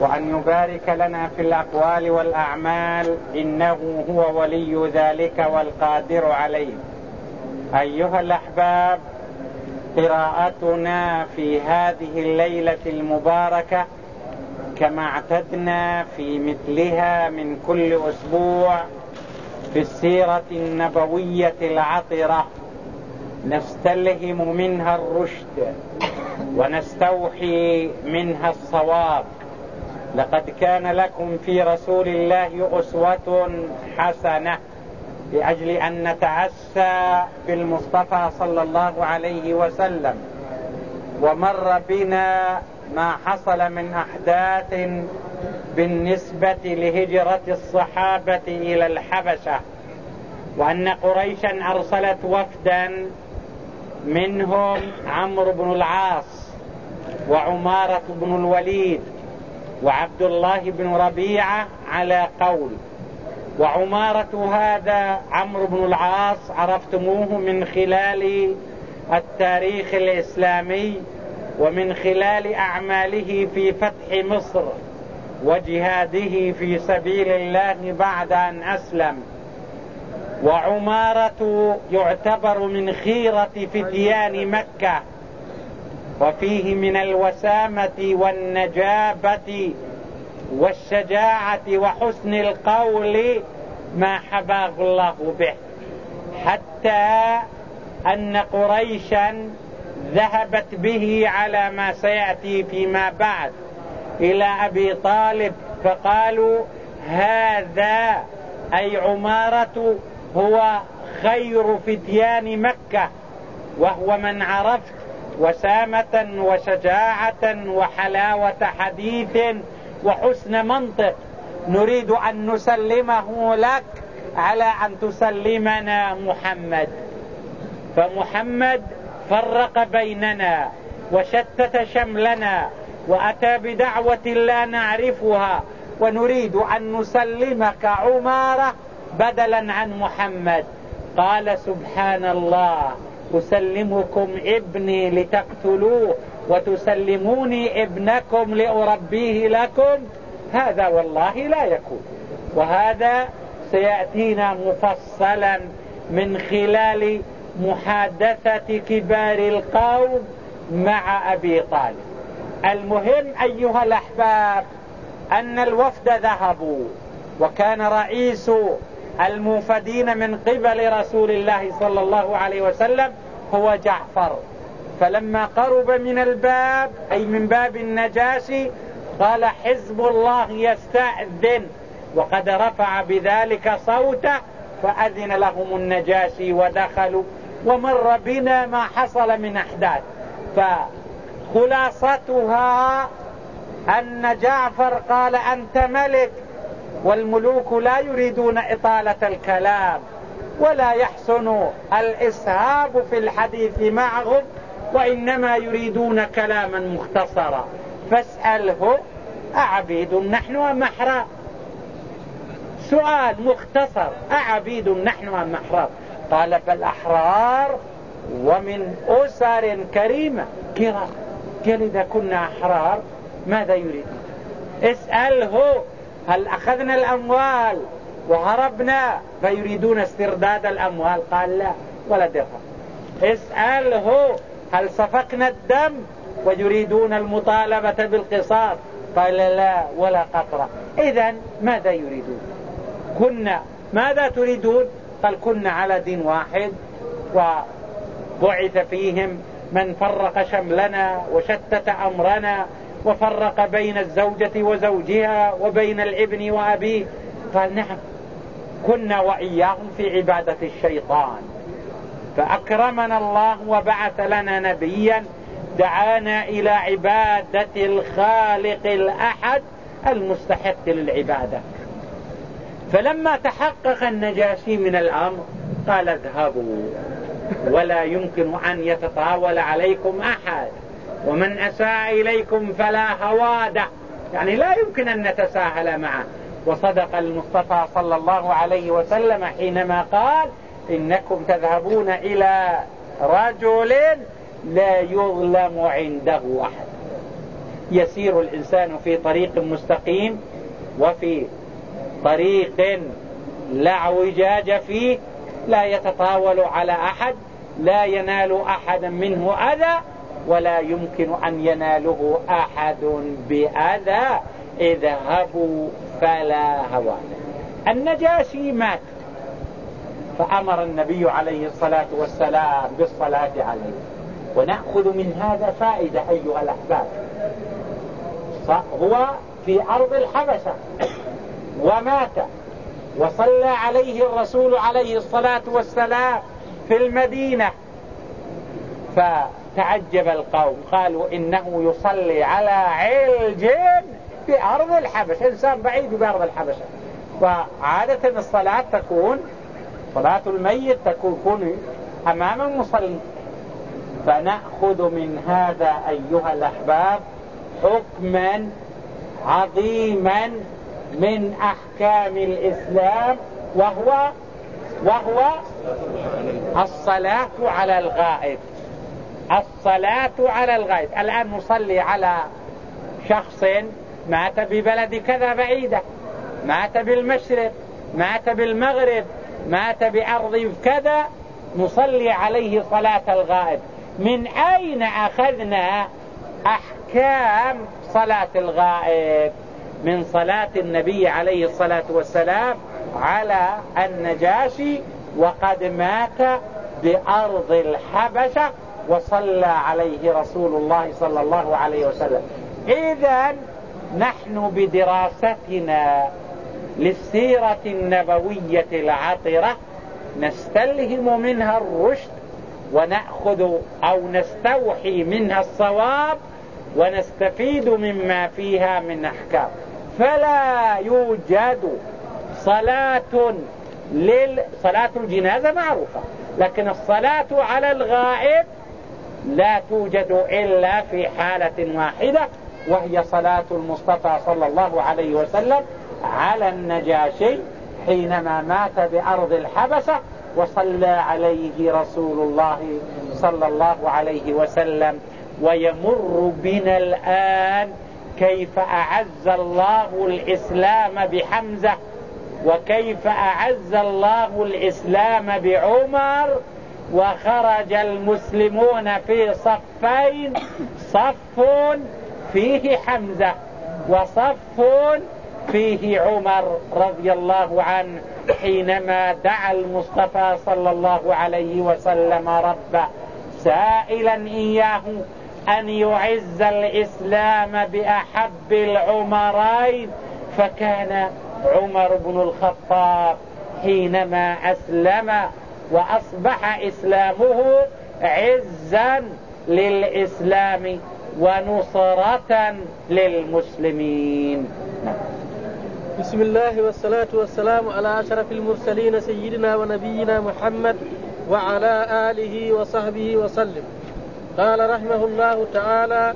وأن يبارك لنا في الأقوال والأعمال إنه هو ولي ذلك والقادر عليه. أيها الأحباب قراءتنا في هذه الليلة المباركة كما اعتدنا في مثلها من كل أسبوع في السيرة النبوية العطرة. نستلهم منها الرشد ونستوحي منها الصواب. لقد كان لكم في رسول الله أسوة حسنة لأجل أن نتعسى بالمصطفى صلى الله عليه وسلم. ومر بنا ما حصل من أحداث بالنسبة لهجرة الصحابة إلى الحبشة وأن قريشا أرسلت وفدا منهم عمرو بن العاص وعمارة بن الوليد. وعبد الله بن ربيعة على قول. وعمارة هذا عمرو بن العاص عرفتموه من خلال التاريخ الإسلامي ومن خلال أعماله في فتح مصر وجهاده في سبيل الله بعد أن أسلم. وعمارة يعتبر من خيرة فتيان مكة. وفيه من الوسامة والنجابة والشجاعة وحسن القول ما حباه الله به. حتى أن قريشا ذهبت به على ما سيأتي فيما بعد إلى أبي طالب فقالوا هذا أي عمارة هو خير فتيان مكة وهو من عرفت وسامة وشجاعة وحلاوة حديث وحسن منطق. نريد أن نسلمه لك على أن تسلمنا محمد. فمحمد فرق بيننا وشتت شملنا وأتى بدعوة لا نعرفها. ونريد أن نسلمك عمارة بدلا عن محمد. قال سبحان الله. أسلمكم ابني لتقتلوه وتسلموني ابنكم لأربيه لكم. هذا والله لا يكون. وهذا سيأتينا مفصلا من خلال محادثة كبار القوم مع أبي طالب. المهم أيها الأحباب أن الوفد ذهبوا وكان رئيس الموفدين من قبل رسول الله صلى الله عليه وسلم هو جعفر. فلما قرب من الباب أي من باب النجاشي قال حزب الله يستأذن. وقد رفع بذلك صوته فأذن لهم النجاشي ودخلوا. ومر بنا ما حصل من أحداث. فخلاصتها أن جعفر قال أنت ملك. والملوك لا يريدون إطالة الكلام ولا يحسن الإسهاب في الحديث معهم وإنما يريدون كلاما مختصرا. فاسأله أعبيد نحن أم أحرار سؤال مختصر أعبيد نحن أم أحرار قال بل أحرار ومن أسر كريمة. كرام قال إذا كنا أحرار ماذا يريدون؟ اسأله. هل أخذنا الأموال وهربنا فيريدون استرداد الأموال؟ قال لا ولا درهم. اسأله هل سفكنا الدم ويريدون المطالبة بالقصاص؟ قال لا ولا قطرة. إذا ماذا يريدون؟ كنا ماذا تريدون؟ قال كنا على دين واحد وبعث فيهم من فرق شملنا وشتت أمرنا. وفرق بين الزوجة وزوجها وبين الابن وأبيه. قال نعم كنا وإياهم في عبادة الشيطان. فأكرمنا الله وبعث لنا نبيا دعانا إلى عبادة الخالق الأحد المستحق للعبادة. فلما تحقق النجاشي من الأمر قال اذهبوا. ولا يمكن أن يتطاول عليكم أحد. ومن أساء إليكم فلا هوادة. يعني لا يمكن أن نتساهل معه. وصدق المصطفى صلى الله عليه وسلم حينما قال إنكم تذهبون إلى رجل لا يظلم عنده أحد. يسير الإنسان في طريق مستقيم وفي طريق لا اعوجاج فيه لا يتطاول على أحد لا ينال أحدا منه أذى ولا يمكن أن يناله أحد بأذى اذهبوا فلا هوى النجاشي مات. فأمر النبي عليه الصلاة والسلام بالصلاة عليه. ونأخذ من هذا فائدة أيها الأحباب. هو في أرض الحبشة. ومات. وصلى عليه الرسول عليه الصلاة والسلام في المدينة. فتعجب القوم. قالوا إنه يصلي على علج في أرض الحبشة. إنسان بعيد بأرض الحبشة. وعادة الصلاة تكون صلاة الميت تكون أمام المصلي. فنأخذ من هذا أيها الأحباب حكما عظيما من أحكام الإسلام وهو وهو الصلاة على الغائب. الصلاة على الغائب الآن نصلي على شخص مات ببلد كذا بعيدة مات بالمشرق مات بالمغرب مات بأرض كذا نصلي عليه صلاة الغائب. من أين أخذنا أحكام صلاة الغائب؟ من صلاة النبي عليه الصلاة والسلام على النجاشي وقد مات بأرض الحبشة. وصلى عليه رسول الله صلى الله عليه وسلم. إذا نحن بدراستنا للسيرة النبوية العطرة نستلهم منها الرشد ونأخذ أو نستوحي منها الصواب ونستفيد مما فيها من أحكام. فلا يوجد صلاة لل... صلاة الجنازة معروفة لكن الصلاة على الغائب لا توجد إلا في حالة واحدة وهي صلاة المصطفى صلى الله عليه وسلم على النجاشي حينما مات بأرض الحبشة وصلى عليه رسول الله صلى الله عليه وسلم. ويمر بنا الآن كيف أعز الله الإسلام بحمزة وكيف أعز الله الإسلام بعمر وخرج المسلمون في صفين صف فيه حمزة وصف فيه عمر رضي الله عنه حينما دعا المصطفى صلى الله عليه وسلم ربه سائلا إياه أن يعز الإسلام بأحب العمرين. فكان عمر بن الخطاب حينما أسلم وأصبح إسلامه عزا للإسلام ونصرة للمسلمين. بسم الله والصلاة والسلام على أشرف المرسلين سيدنا ونبينا محمد وعلى آله وصحبه وسلم. قال رحمه الله تعالى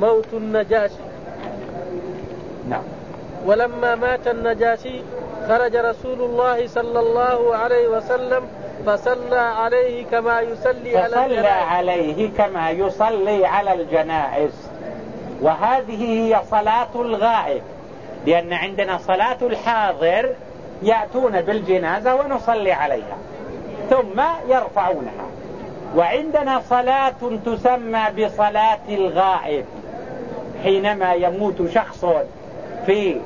موت النجاشي. نعم. ولما مات النجاشي خرج رسول الله صلى الله عليه وسلم فصلى عليه كما يصلي على فصلى عليه كما يصلي على الجنائز. وهذه هي صلاة الغائب لأن عندنا صلاة الحاضر يأتون بالجنازة ونصلي عليها ثم يرفعونها. وعندنا صلاة تسمى بصلاة الغائب حينما يموت شخص في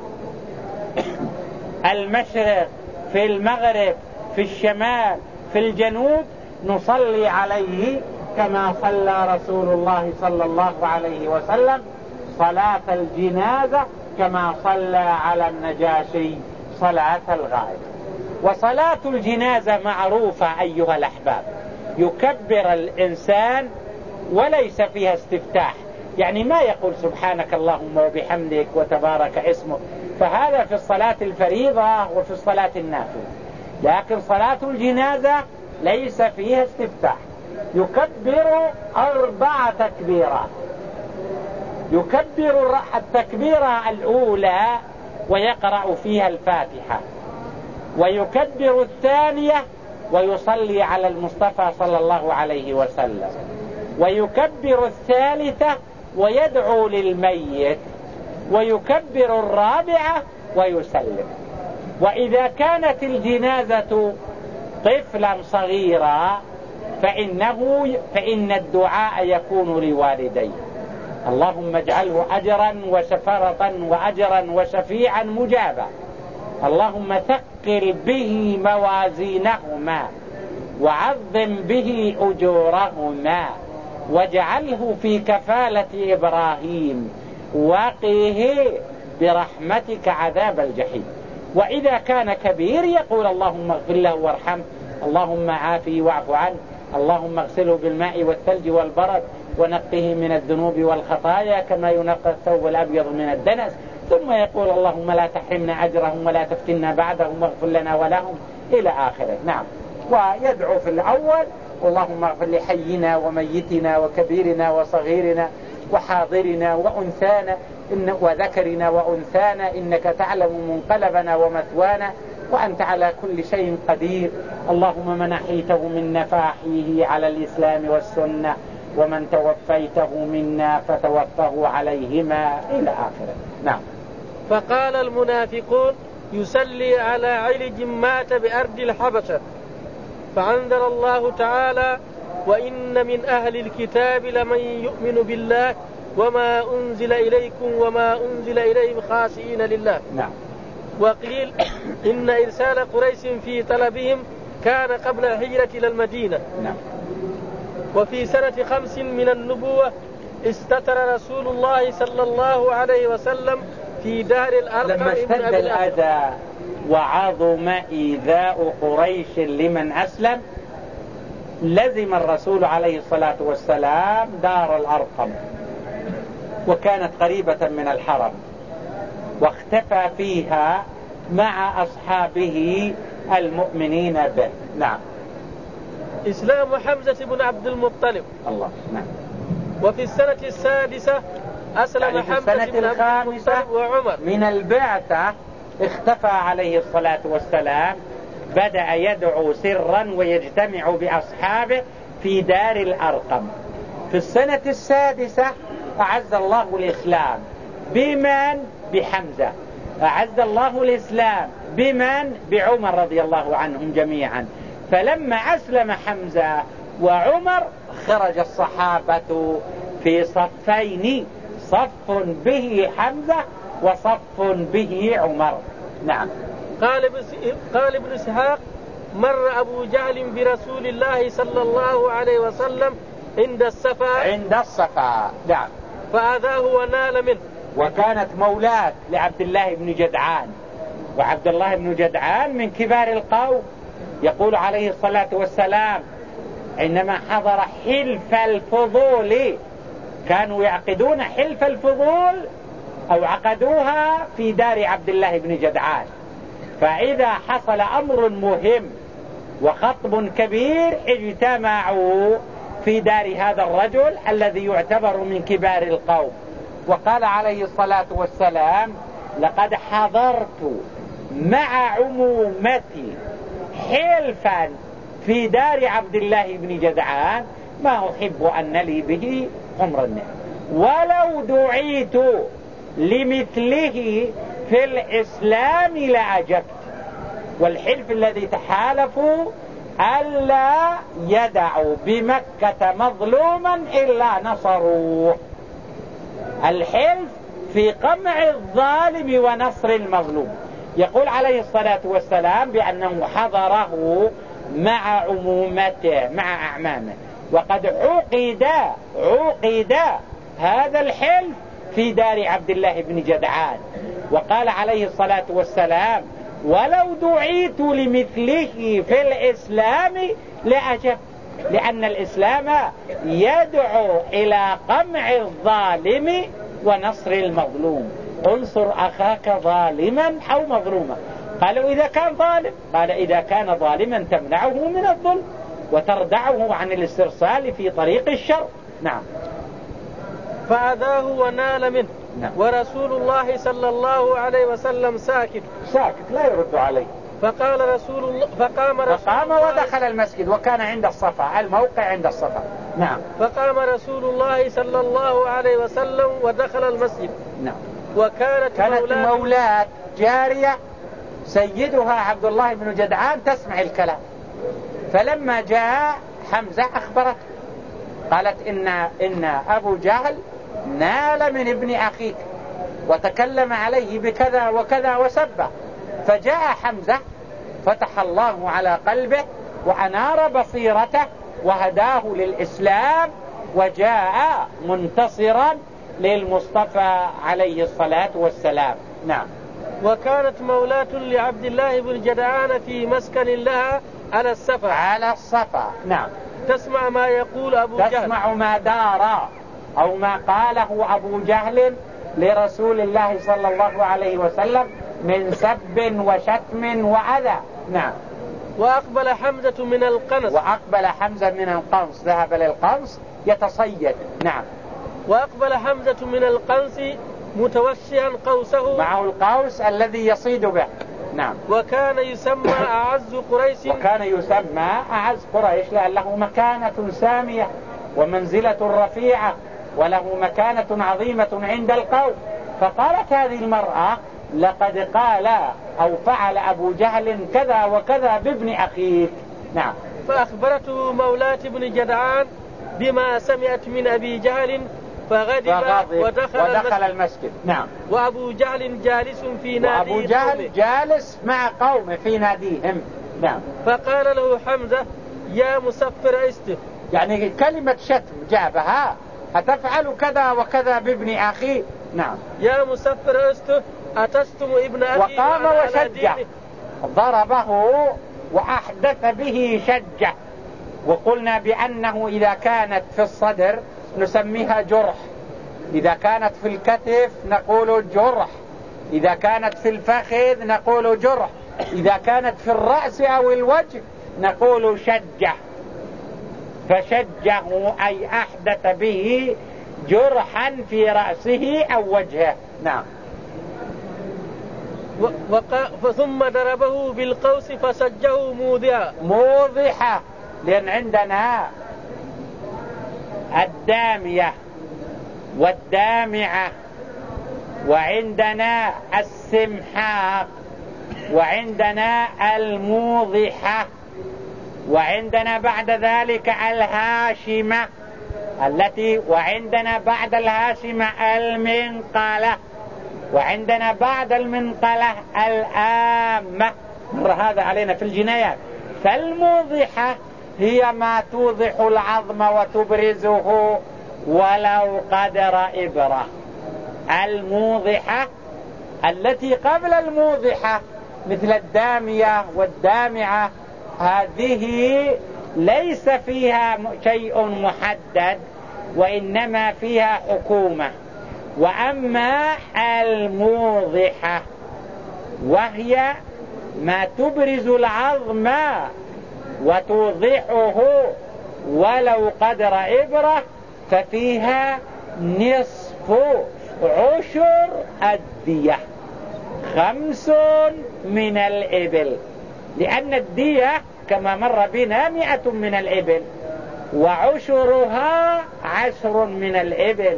المشرق في المغرب في الشمال في الجنوب نصلي عليه كما صلى رسول الله صلى الله عليه وسلم. صلاة الجنازة كما صلى على النجاشي صلاة الغائب. وصلاة الجنازة معروفة أيها الأحباب. يكبر الإنسان وليس فيها استفتاح. يعني ما يقول سبحانك اللهم وبحمدك وتبارك اسمك. فهذا في الصلاة الفريضة وفي الصلاة النافلة. لكن صلاة الجنازة ليس فيها استفتاح. يكبر أربع تكبيرات. يكبر التكبيرة الأولى ويقرأ فيها الفاتحة. ويكبر الثانية ويصلي على المصطفى صلى الله عليه وسلم. ويكبر الثالثة ويدعو للميت. ويكبر الرابعة ويسلم. وإذا كانت الجنازة طفلا صغيرا فإنه فإن الدعاء يكون لوالديه. اللهم اجعله أجرا وشفرة وأجرا وشفيعا مجابا. اللهم ثقل به موازينهما وعظم به أجورهما واجعله في كفالة إبراهيم وقيه برحمتك عذاب الجحيم. وإذا كان كبير يقول اللهم اغفر له وارحمه اللهم عافه واعف عنه اللهم اغسله بالماء والثلج والبرد ونقه من الذنوب والخطايا كما ينقى الثوب الأبيض من الدنس. ثم يقول اللهم لا تحرمنا أجرهم ولا تفتنا بعدهم واغفر لنا ولهم إلى آخره. نعم. ويدعو في الأول اللهم اغفر لحينا وميتنا وكبيرنا وصغيرنا وحاضرنا وأنثانا إن وذكرنا وأنثانا إنك تعلم منقلبنا ومثوانا وأنت على كل شيء قدير. اللهم من أحيته من نفاحيه على الإسلام والسنة ومن توفيته منا فتوفه عليهما إلى آخره. نعم. فقال المنافقون يسلي على علج مات بأرض الحبشة. فأنزل الله تعالى وإن من أهل الكتاب لمن يؤمن بالله وما أنزل إليكم وما أنزل إليهم خاشئين لله. نعم. وقيل إن إرسال قريش في طلبهم كان قبل الهجرة إلى المدينة. نعم. وفي سنة خمس من النبوة استتر رسول الله صلى الله عليه وسلم في دار الأرقم لما اشتد الأذى وعظم إيذاء قريش لمن أسلم لزم الرسول عليه الصلاة والسلام دار الأرقم وكانت قريبة من الحرم واختفى فيها مع أصحابه المؤمنين به. نعم. إسلام حمزة بن عبد المطلب. الله نعم. وفي السنة السادسة أسلم يعني في حمزة بن عبد المطلب وعمر. من البعثة اختفى عليه الصلاة والسلام بدأ يدعو سرا ويجتمع بأصحابه في دار الأرقم. في السنة السادسة أعز الله الإسلام. بمن؟ بحمزة. أعز الله الإسلام. بمن؟ بعمر رضي الله عنهم جميعا. فلما أسلم حمزة وعمر خرج الصحابة في صفين. صف به حمزة وصف به عمر. نعم. قال ابن قال ابن إسحاق مر أبو جهل برسول الله صلى الله عليه وسلم عند السفا عند الصفا نعم. فأذاه ونال منه. وكانت مولاة لعبد الله بن جدعان. وعبد الله بن جدعان من كبار القوم يقول عليه الصلاة والسلام عندما حضر حلف الفضول. كانوا يعقدون حلف الفضول أو عقدوها في دار عبد الله بن جدعان. فإذا حصل أمر مهم وخطب كبير اجتمعوا في دار هذا الرجل الذي يعتبر من كبار القوم. وقال عليه الصلاة والسلام لقد حضرت مع عمومتي حلفا في دار عبد الله بن جدعان ما أحب أن لي به عمر النعم ولو دعيت لمثله في الإسلام لأجبت والحلف الذي تحالفوا ألا يدعوا بمكة مظلوما إلا نصروه. الحلف في قمع الظالم ونصر المظلوم. يقول عليه الصلاة والسلام بأنه حضره مع عمومته مع أعمامه. وقد عقد عقد هذا الحلف في دار عبد الله بن جدعان. وقال عليه الصلاة والسلام ولو دعيت لمثله في الإسلام لأجب لأن الإسلام يدعو إلى قمع الظالم ونصر المظلوم. انصر أخاك ظالما أو مظلوما. قالوا إذا كان ظالم. قال إذا كان ظالما تمنعه من الظلم وتردعه عن الاسترسال في طريق الشر. نعم. فأذاه ونال منه. نعم. ورسول الله صلى الله عليه وسلم ساكت. ساكت لا يرد عليه. فقال رسول الله فقام رسول فقام الله ودخل المسجد وكان عند الصفا الموقع عند الصفا. نعم. فقام رسول الله صلى الله عليه وسلم ودخل المسجد. نعم. وكانت كانت مولاة, مولاة جارية سيدها عبد الله بن جدعان تسمع الكلام. فلما جاء حمزة أخبرته قالت إن, إن أبو جهل نال من ابن أخيك وتكلم عليه بكذا وكذا وسبه. فجاء حمزة فتح الله على قلبه وأنار بصيرته وهداه للإسلام وجاء منتصرا للمصطفى عليه الصلاة والسلام. نعم. وكانت مولاة لعبد الله بن جدعان في مسكن لها على السفر. على الصفا نعم. تسمع ما يقول أبو جهل. تسمع ما دار. أو ما قاله أبو جهل لرسول الله صلى الله عليه وسلم من سب وشتم وأذى. نعم. وأقبل حمزة من القنص. وأقبل حمزة من القنص. ذهب للقنص يتصيد. نعم. وأقبل حمزة من القنص متوشيا قوسه. معه القوس الذي يصيد به. نعم. وكان يسمى أعز قريش. وكان يسمى أعز قريش لأن له مكانة سامية ومنزلة رفيعة. وله مكانة عظيمة عند القوم. فقالت هذه المرأة لقد قال أو فعل أبو جهل كذا وكذا بابن أخيك. نعم. فأخبرته مولاة بن جدعان بما سمعت من أبي جهل فغضب, ودخل, ودخل المسجد. نعم. وأبو جهل جالس في نادي وأبو جهل جالس مع قومه في ناديهم. نعم. فقال له حمزة يا مسفر استه يعني كلمة شتم جابها. أتفعل كذا وكذا بابن أخي؟ نعم. يا مسفر أتستم ابن أخي وقام وشجع. ضربه وأحدث به شجة وقلنا بأنه إذا كانت في الصدر نسميها جرح. إذا كانت في الكتف نقول جرح. إذا كانت في الفخذ نقول جرح. إذا كانت في الرأس أو الوجه نقول شجه فشجه أي أحدث به جرحا في رأسه أو وجهه. نعم. وقا ثم ضربه بالقوس فسجه موضحا موضحة لأن عندنا الدامية والدامعة وعندنا السمحاق وعندنا الموضحة. وعندنا بعد ذلك الهاشمة التي وعندنا بعد الهاشمة المنقلة. وعندنا بعد المنقلة الآمة. مر هذا علينا في الجنايات. فالموضحة هي ما توضح العظم وتبرزه ولو قدر إبرة. الموضحة التي قبل الموضحة مثل الدامية والدامعة هذه ليس فيها شيء محدد وإنما فيها حكومة. وأما الموضحة وهي ما تبرز العظم وتوضحه ولو قدر إبرة ففيها نصف عشر الدية خمس من الإبل. لأن الدية كما مر بنا مئة من الإبل وعشرها عشر من الإبل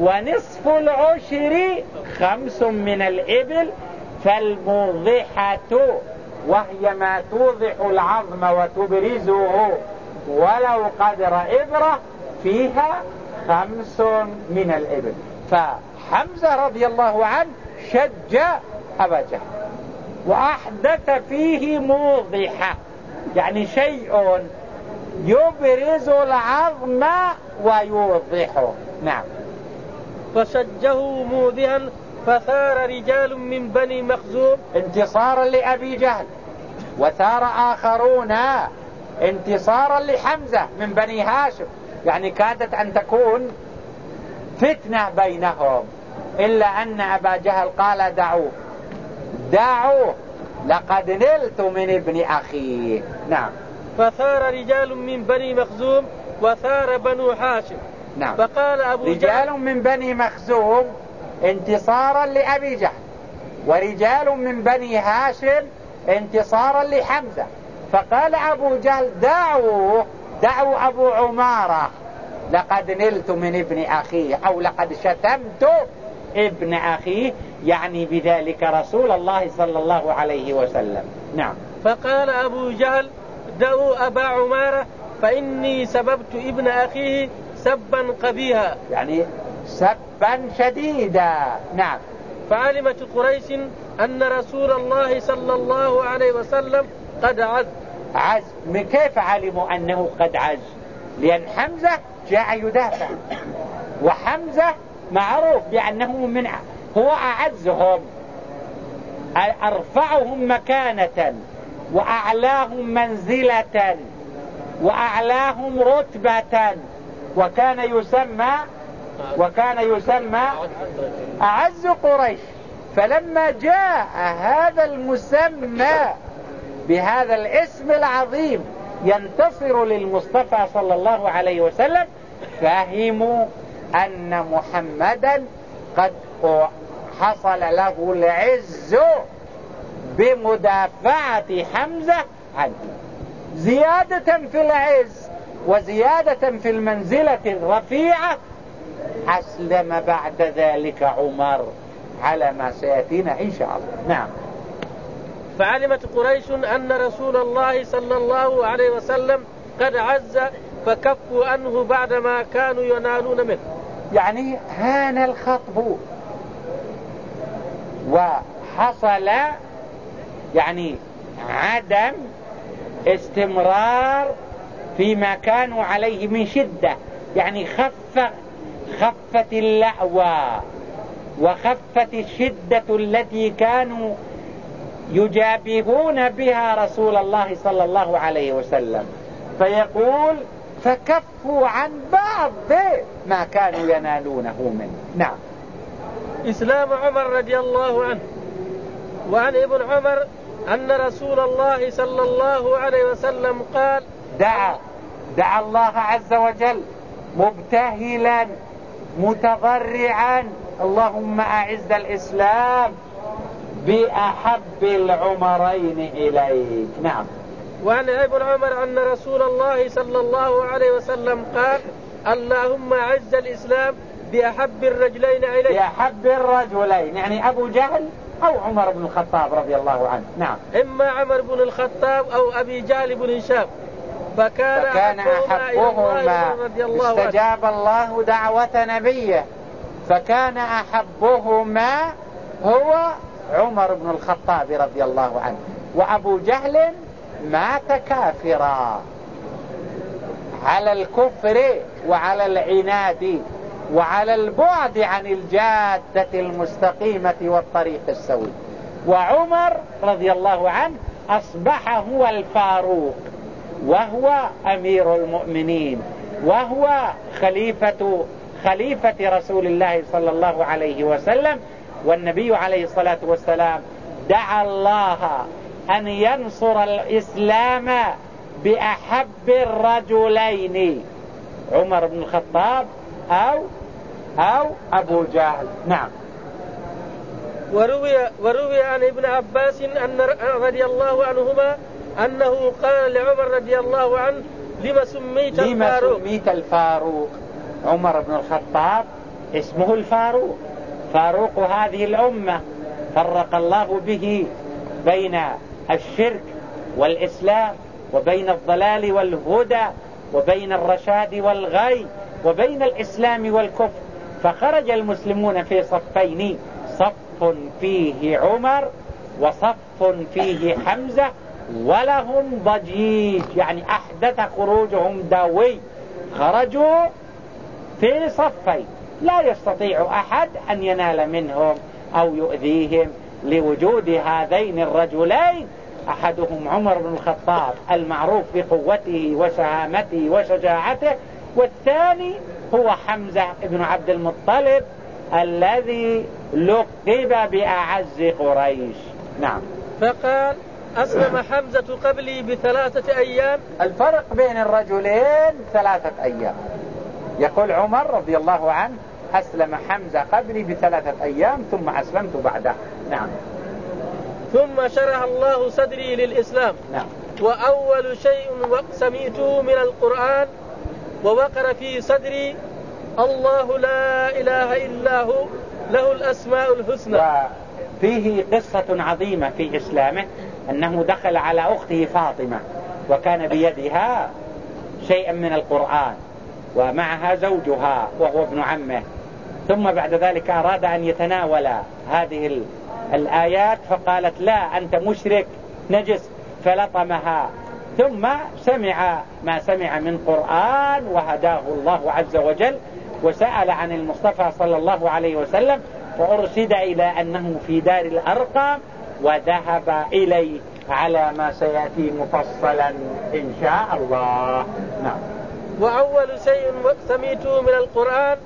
ونصف العشر خمس من الإبل فالموضحة وهي ما توضح العظم وتبرزه. ولو قدر إبرة فيها خمس من الإبل. فحمزة رضي الله عنه شجع أبا جهل. وأحدث فيه موضحة. يعني شيء يبرز العظم ويوضحه. نعم. فشجه موضحا فثار رجال من بني مخزوم. انتصارا لأبي جهل. وثار آخرون انتصارا لحمزة من بني هاشم. يعني كادت أن تكون فتنة بينهم. إلا أن أبا جهل قال دعوه. دعوه لقد نلت من ابن أخيه نعم. فثار رجال من بني مخزوم وثار بنو هاشم. نعم. فقال أبو رجال جهل من بني مخزوم انتصارا لأبي جهل ورجال من بني هاشم انتصارا لحمزة. فقال أبو جهل دعوا دعوا أبو عمارة. لقد نلت من ابن أخيه أو لقد شتمت ابن أخيه يعني بذلك رسول الله صلى الله عليه وسلم. نعم. فقال أبو جهل دعوا أبا عمارة فإني سببت ابن أخيه سبا قبيها. يعني سبا شديدا. نعم. فعلمت قريش أن رسول الله صلى الله عليه وسلم قد عز. عز. من كيف علموا أنه قد عز؟ لأن حمزة جاء يدافع. وحمزة معروف بأنه من هو أعزهم. أرفعهم مكانة وأعلاهم منزلة وأعلاهم رتبة. وكان يسمى وكان يسمى أعز قريش. فلما جاء هذا المسمى بهذا الاسم العظيم ينتصر للمصطفى صلى الله عليه وسلم فهموا أن محمدا قد حصل له العز بمدافعة حمزة عنه زيادة في العز وزيادة في المنزلة الرفيعة أسلم بعد ذلك عمر على ما سيأتينا إن شاء الله. نعم. فعلمت قريش أن رسول الله صلى الله عليه وسلم قد عز فكفوا عنه بعدما كانوا ينالون منه. يعني هان الخطب وحصل يعني عدم استمرار فيما كانوا عليه من شدة. يعني خف خفت اللأوى وخفت الشدة التي كانوا يجابهون بها رسول الله صلى الله عليه وسلم. فيقول فكفوا عن بعض ما كانوا ينالونه منه. نعم. إسلام عمر رضي الله عنه. وعن ابن عمر أن رسول الله صلى الله عليه وسلم قال دعا دعا الله عز وجل مبتهلا متضرعا. اللهم أعز الإسلام بأحب العمرين إليك. نعم. وعن ابن عمر أن رسول الله صلى الله عليه وسلم قال اللهم أعز الإسلام بأحب الرجلين إليك. بأحب الرجلين يعني أبو جهل أو عمر بن الخطاب رضي الله عنه. نعم. إما عمر بن الخطاب أو أبي جهل بن هشام. فكان, فكان أحبهما الله استجاب الله دعوة نبيه. فكان أحبهما هو عمر بن الخطاب رضي الله عنه. وأبو جهل مات كافرا. على الكفر وعلى العناد. وعلى البعد عن الجادة المستقيمة والطريق السوي. وعمر رضي الله عنه أصبح هو الفاروق وهو أمير المؤمنين وهو خليفة خليفة رسول الله صلى الله عليه وسلم. والنبي عليه الصلاة والسلام دعا الله أن ينصر الإسلام بأحب الرجلين عمر بن الخطاب أو أو أبو جهل. نعم. وروي, وروي عن ابن عباس أن رضي الله عنهما أنه قال لعمر رضي الله عنه لما سميت لما الفاروق؟ سميت الفاروق. عمر بن الخطاب اسمه الفاروق. فاروق هذه الأمة. فرق الله به بين الشرك والإسلام وبين الضلال والهدى وبين الرشاد والغي وبين الإسلام والكفر. فخرج المسلمون في صفين. صف فيه عمر وصف فيه حمزة ولهم ضجيج يعني أحدث خروجهم دوي خرجوا في صفين. لا يستطيع أحد أن ينال منهم أو يؤذيهم لوجود هذين الرجلين. أحدهم عمر بن الخطاب المعروف بقوته وشهامته وشجاعته والثاني هو حمزة بن عبد المطلب الذي لقب بأعز قريش. نعم. فقال أسلم حمزة قبلي بثلاثة أيام. الفرق بين الرجلين ثلاثة أيام. يقول عمر رضي الله عنه أسلم حمزة قبلي بثلاثة أيام ثم أسلمت بعده. نعم. ثم شرح الله صدري للإسلام. نعم. وأول شيء سمعته من القرآن ووقر في صدري الله لا إله إلا هو له الأسماء الحسنى. وفيه قصة عظيمة في إسلامه أنه دخل على أخته فاطمة وكان بيدها شيئا من القرآن ومعها زوجها وهو ابن عمه. ثم بعد ذلك أراد أن يتناول هذه الآيات فقالت لا أنت مشرك نجس فلطمها. ثم سمع ما سمع من قرآن وهداه الله عز وجل وسأل عن المصطفى صلى الله عليه وسلم وأرشد إلى أنه في دار الأرقام وذهب إليه على ما سيأتي مفصلا إن شاء الله. نعم. وأول شيء سميته من القرآن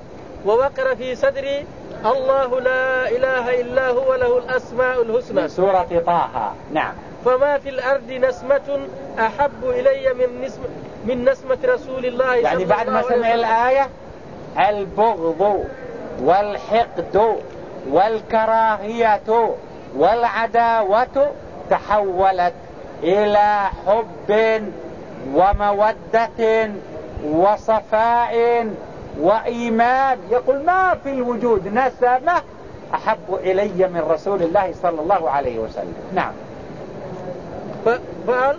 ووقر في صدري الله لا إله إلا هو له الأسماء الحسنى. من سورة طه. نعم. فما في الأرض نسمة أحب إلي من نسمة من نسمة رسول الله يعني بعد ما سمع الآية البغض والحقد والكراهية والعداوة تحولت إلى حب ومودة وصفاء وإيمان. يقول ما في الوجود نسمة أحب إلي من رسول الله صلى الله عليه وسلم. نعم. فقال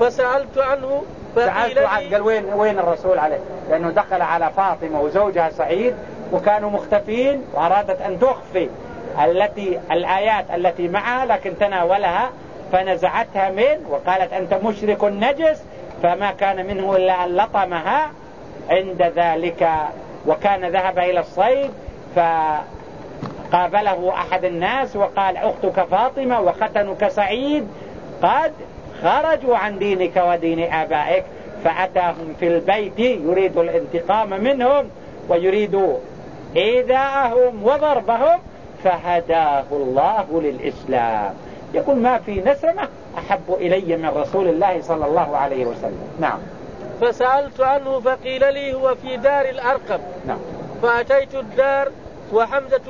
فسألت عنه سألت عنه قال وين وين الرسول عليه؟ لأنه دخل على فاطمة وزوجها سعيد وكانوا مختفين وأرادت أن تخفي التي الآيات التي معها لكن تناولها فنزعتها منه وقالت أنت مشرك نجس فما كان منه إلا أن لطمها عند ذلك وكان ذهب إلى الصيد فقابله أحد الناس وقال أختك فاطمة وختنك سعيد قد خرجوا عن دينك ودين آبائك فأتاهم في البيت يريد الانتقام منهم ويريد إيذاءهم وضربهم فهداه الله للإسلام. يقول ما في نسمة أحب إلي من رسول الله صلى الله عليه وسلم. نعم. فسألت عنه فقيل لي هو في دار الأرقم. نعم. فأتيت الدار وحمزة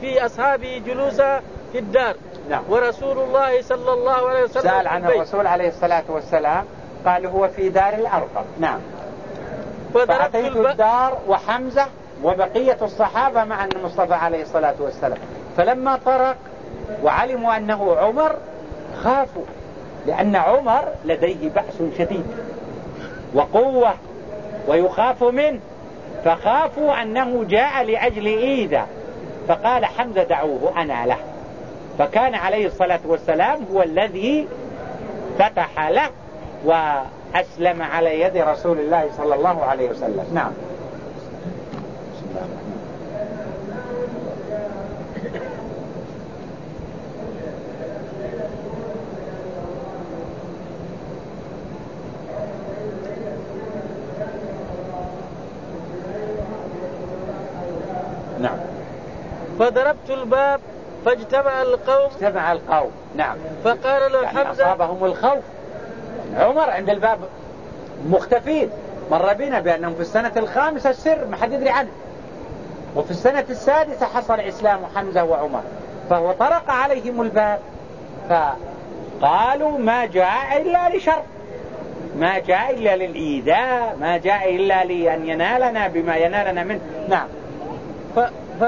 في أصحابه جلوسا في الدار. نعم. ورسول الله صلى الله عليه وسلم سأل عن الرسول عليه الصلاة والسلام قال هو في دار الأرقم. نعم. فأتيت الدار وحمزة وبقية الصحابة مع المصطفى عليه الصلاة والسلام. فلما طرق وعلموا أنه عمر خافوا لأن عمر لديه بأس شديد وقوة ويخاف منه. فخافوا أنه جاء لأجل إيذا فقال حمزة دعوه أنا له. فكان عليه الصلاة والسلام هو الذي فتح له وأسلم على يد رسول الله صلى الله عليه وسلم. نعم. فضربت الباب فاجتمع القوم. اجتمع القوم. نعم. فقال له يعني حمزة أصابهم الخوف. عمر عند الباب مختفين. مر بنا بأنهم في السنة الخامسة السر ما حد يدري عنه. وفي السنة السادسة حصل إسلام حمزة وعمر. فهو طرق عليهم الباب. فقالوا ما جاء إلا لشر. ما جاء إلا للإيذاء. ما جاء إلا لأن ينالنا بما ينالنا منه. نعم. ف... ف...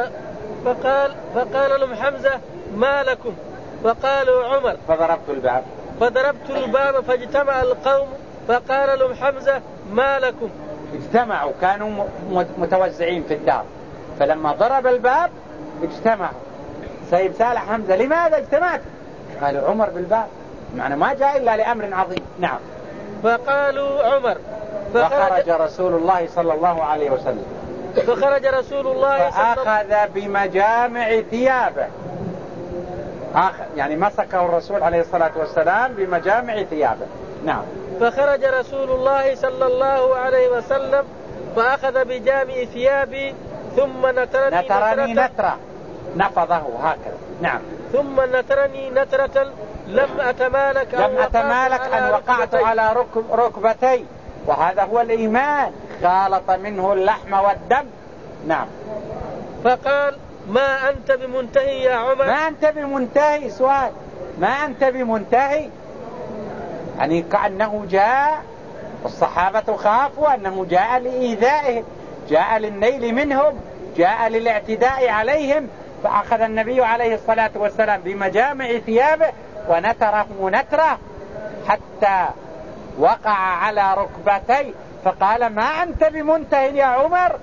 فقال فقال لهم حمزة ما لكم؟ فقالوا عمر. فضربت الباب. فضربت الباب فاجتمع القوم فقال لهم حمزة ما لكم؟ اجتمعوا كانوا متوزعين في الدار. فلما ضرب الباب اجتمعوا. سيد سالح حمزة لماذا اجتمعت؟ قالوا عمر بالباب. معنى ما جاء إلا لأمر عظيم. نعم. فقالوا عمر. فخرج رسول الله صلى الله عليه وسلم. فخرج رسول الله فأخذ بمجامع ثيابه. آخر يعني مسكه الرسول عليه الصلاة والسلام بمجامع ثيابه. نعم. فخرج رسول الله صلى الله عليه وسلم فأخذ بجامع ثيابي ثم نترني نترني نترة نفضه هكذا. نعم. ثم نترني نترة لم أتمالك لم أتمالك أن وقعت على ركب ركبتي. وهذا هو الإيمان. خالط منه اللحم والدم. نعم. فقال ما أنت بمنتهي يا عمر؟ ما أنت بمنتهي؟ سؤال. ما أنت بمنتهي؟ يعني كأنه جاء الصحابة خافوا أنه جاء لإيذائهم جاء للنيل منهم جاء للاعتداء عليهم فأخذ النبي عليه الصلاة والسلام بمجامع ثيابه ونتره نتره حتى وقع على ركبتيه. فقال ما أنت بمنتهي يا عمر؟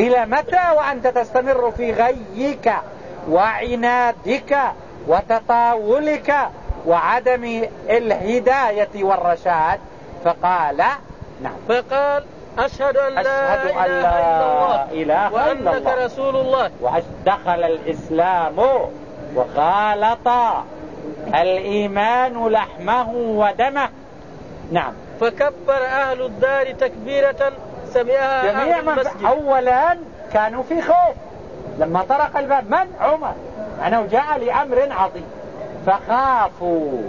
إلى متى وأنت تستمر في غيك وعنادك وتطاولك وعدم الهداية والرشاد؟ فقال نعم. فقال أشهد أن لا, أشهد أن لا إله إلا الله. وأنك رسول الله. ودخل الإسلام وخالط الإيمان لحمه ودمه. نعم. فكبر أهل الدار تكبيرة سمعها جميع من أولا كانوا في خوف. لما طرق الباب من؟ عمر. أنه جاء لأمر عظيم. فخافوا.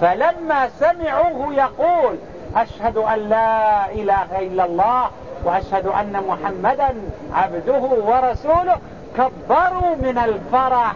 فلما سمعوه يقول أشهد أن لا إله إلا الله وأشهد أن محمدا عبده ورسوله كبروا من الفرح.